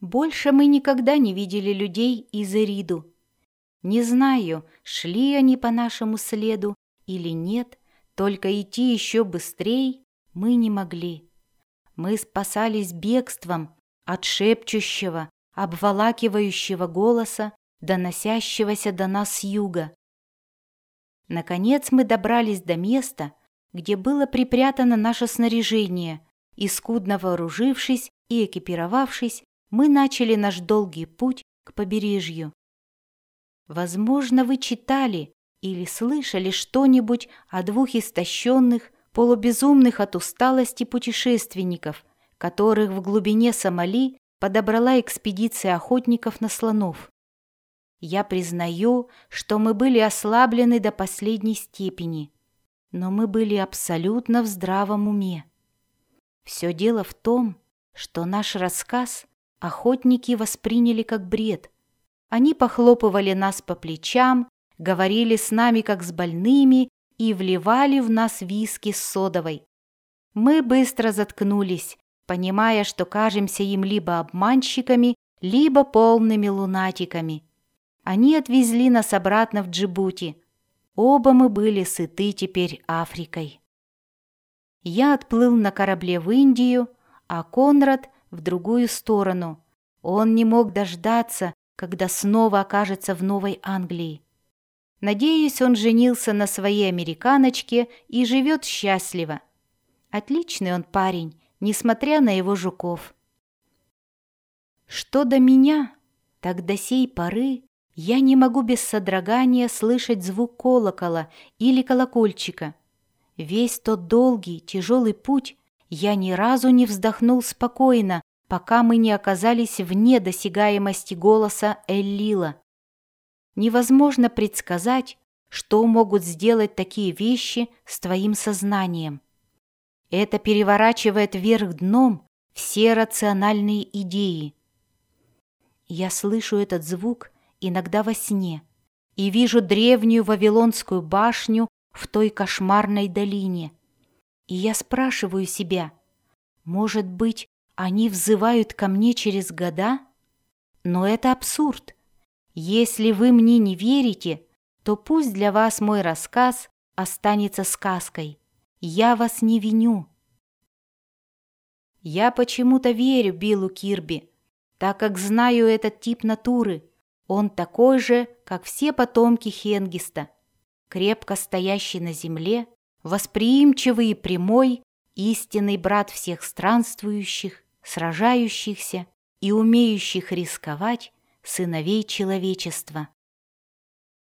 Больше мы никогда не видели людей из Эриду. Не знаю, шли они по нашему следу или нет, только идти еще быстрее мы не могли. Мы спасались бегством от шепчущего, обволакивающего голоса, доносящегося до нас с юга. Наконец мы добрались до места, где было припрятано наше снаряжение, и, скудно вооружившись и экипировавшись, мы начали наш долгий путь к побережью. Возможно, вы читали или слышали что-нибудь о двух истощенных, полубезумных от усталости путешественников, которых в глубине Сомали подобрала экспедиция охотников на слонов. Я признаю, что мы были ослаблены до последней степени, но мы были абсолютно в здравом уме. Все дело в том, что наш рассказ охотники восприняли как бред. Они похлопывали нас по плечам, говорили с нами как с больными и вливали в нас виски с содовой. Мы быстро заткнулись, понимая, что кажемся им либо обманщиками, либо полными лунатиками. Они отвезли нас обратно в Джибути. Оба мы были сыты теперь Африкой. Я отплыл на корабле в Индию, а Конрад в другую сторону. Он не мог дождаться, когда снова окажется в Новой Англии. Надеюсь, он женился на своей американочке и живет счастливо. Отличный он парень, несмотря на его жуков. Что до меня, так до сей поры я не могу без содрогания слышать звук колокола или колокольчика. Весь тот долгий, тяжелый путь я ни разу не вздохнул спокойно, пока мы не оказались вне досягаемости голоса Эллила. Невозможно предсказать, что могут сделать такие вещи с твоим сознанием. Это переворачивает вверх дном все рациональные идеи. Я слышу этот звук иногда во сне и вижу древнюю Вавилонскую башню в той кошмарной долине. И я спрашиваю себя, может быть, они взывают ко мне через года? Но это абсурд. Если вы мне не верите, то пусть для вас мой рассказ останется сказкой. Я вас не виню. Я почему-то верю Биллу Кирби, так как знаю этот тип натуры. Он такой же, как все потомки Хенгиста, крепко стоящий на земле, восприимчивый и прямой, истинный брат всех странствующих, сражающихся и умеющих рисковать сыновей человечества.